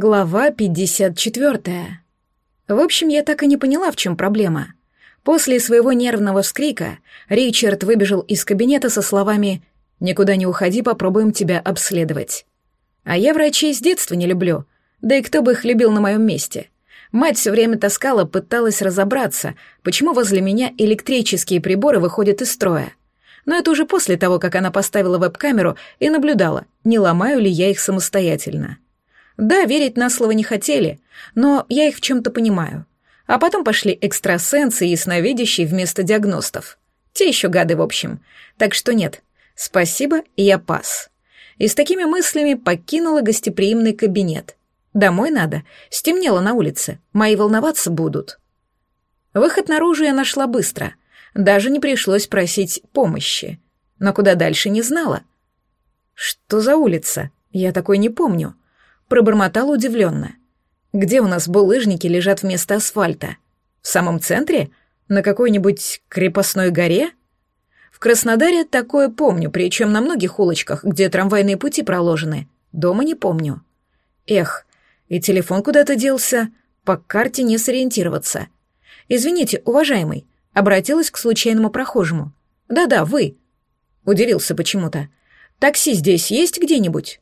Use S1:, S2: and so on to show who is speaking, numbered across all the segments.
S1: Глава 54. В общем, я так и не поняла, в чем проблема. После своего нервного вскрика Ричард выбежал из кабинета со словами «Никуда не уходи, попробуем тебя обследовать». А я врачей с детства не люблю, да и кто бы их любил на моем месте. Мать все время таскала, пыталась разобраться, почему возле меня электрические приборы выходят из строя. Но это уже после того, как она поставила веб-камеру и наблюдала, не ломаю ли я их самостоятельно. Да, верить на слово не хотели, но я их в чем-то понимаю. А потом пошли экстрасенсы и ясновидящие вместо диагностов. Те еще гады, в общем. Так что нет, спасибо, я пас. И с такими мыслями покинула гостеприимный кабинет. Домой надо, стемнело на улице, мои волноваться будут. Выход наружу я нашла быстро, даже не пришлось просить помощи. Но куда дальше не знала. Что за улица? Я такой не помню пробормотала удивленно. «Где у нас булыжники лежат вместо асфальта? В самом центре? На какой-нибудь крепостной горе?» В Краснодаре такое помню, причем на многих улочках, где трамвайные пути проложены. Дома не помню. Эх, и телефон куда-то делся, по карте не сориентироваться. «Извините, уважаемый», — обратилась к случайному прохожему. «Да-да, вы». Удивился почему-то. «Такси здесь есть где-нибудь?»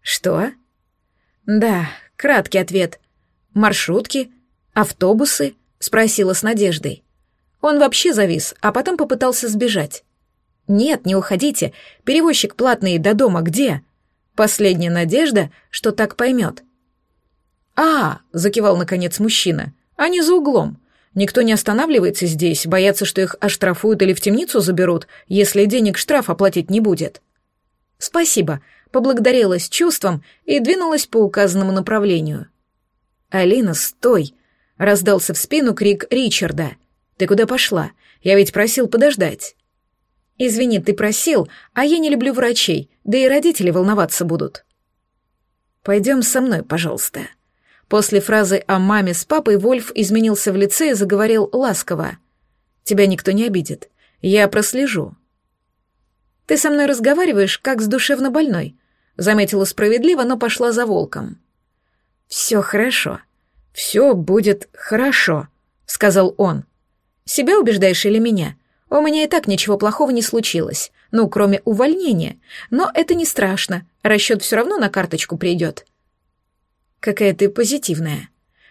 S1: «Что?» «Да, краткий ответ. Маршрутки? Автобусы?» — спросила с надеждой. Он вообще завис, а потом попытался сбежать. «Нет, не уходите. Перевозчик платный до дома где?» Последняя надежда, что так поймет. «А!» — закивал наконец мужчина. «Они за углом. Никто не останавливается здесь, боятся, что их оштрафуют или в темницу заберут, если денег штраф оплатить не будет». «Спасибо», поблагодарила с чувством и двинулась по указанному направлению. «Алина, стой!» — раздался в спину крик Ричарда. «Ты куда пошла? Я ведь просил подождать». «Извини, ты просил, а я не люблю врачей, да и родители волноваться будут». «Пойдем со мной, пожалуйста». После фразы о маме с папой Вольф изменился в лице и заговорил ласково. «Тебя никто не обидит. Я прослежу». «Ты со мной разговариваешь, как с душевно больной. Заметила справедливо, но пошла за волком. «Все хорошо. Все будет хорошо», — сказал он. «Себя убеждаешь или меня? У меня и так ничего плохого не случилось. Ну, кроме увольнения. Но это не страшно. Расчет все равно на карточку придет». «Какая ты позитивная».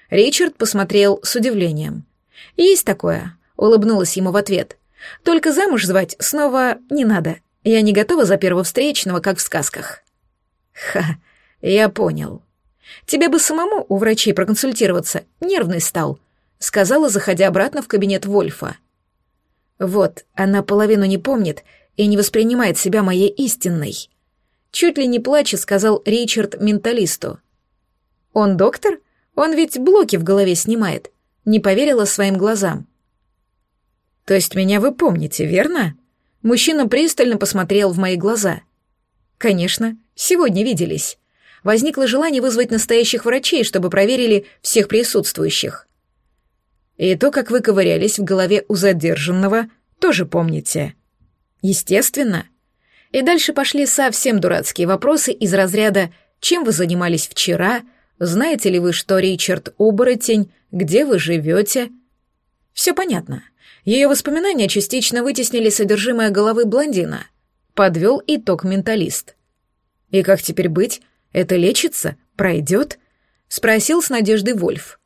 S1: Ричард посмотрел с удивлением. «Есть такое», — улыбнулась ему в ответ. «Только замуж звать снова не надо. Я не готова за первого встречного, как в сказках». Ха, я понял. Тебе бы самому у врачей проконсультироваться, нервный стал, сказала, заходя обратно в кабинет Вольфа. Вот, она половину не помнит и не воспринимает себя моей истинной. Чуть ли не плача, сказал Ричард менталисту. Он доктор? Он ведь блоки в голове снимает. Не поверила своим глазам. То есть меня вы помните, верно? Мужчина пристально посмотрел в мои глаза. Конечно, Сегодня виделись. Возникло желание вызвать настоящих врачей, чтобы проверили всех присутствующих. И то, как вы ковырялись в голове у задержанного, тоже помните. Естественно. И дальше пошли совсем дурацкие вопросы из разряда «Чем вы занимались вчера?», «Знаете ли вы, что Ричард оборотень?», «Где вы живете?». Все понятно. Ее воспоминания частично вытеснили содержимое головы блондина. Подвел итог менталист. «И как теперь быть? Это лечится? Пройдет?» — спросил с надеждой Вольф.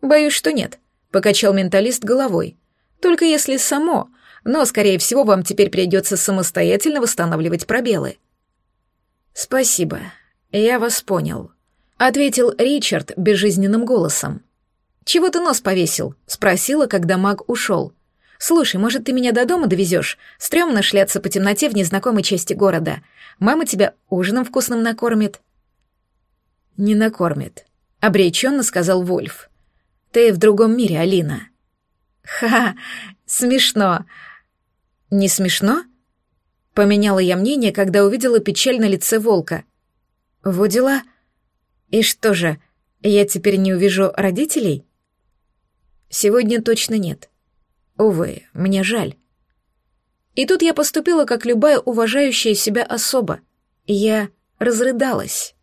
S1: «Боюсь, что нет», — покачал менталист головой. «Только если само, но, скорее всего, вам теперь придется самостоятельно восстанавливать пробелы». «Спасибо, я вас понял», — ответил Ричард безжизненным голосом. «Чего ты нос повесил?» — спросила, когда маг ушел. «Слушай, может, ты меня до дома довезешь? Стремно шляться по темноте в незнакомой части города. Мама тебя ужином вкусным накормит». «Не накормит», — обреченно сказал Вольф. «Ты в другом мире, Алина». «Ха, смешно». «Не смешно?» Поменяла я мнение, когда увидела печаль на лице волка. «Во дела? И что же, я теперь не увижу родителей?» «Сегодня точно нет. Увы, мне жаль. И тут я поступила, как любая уважающая себя особа. Я разрыдалась.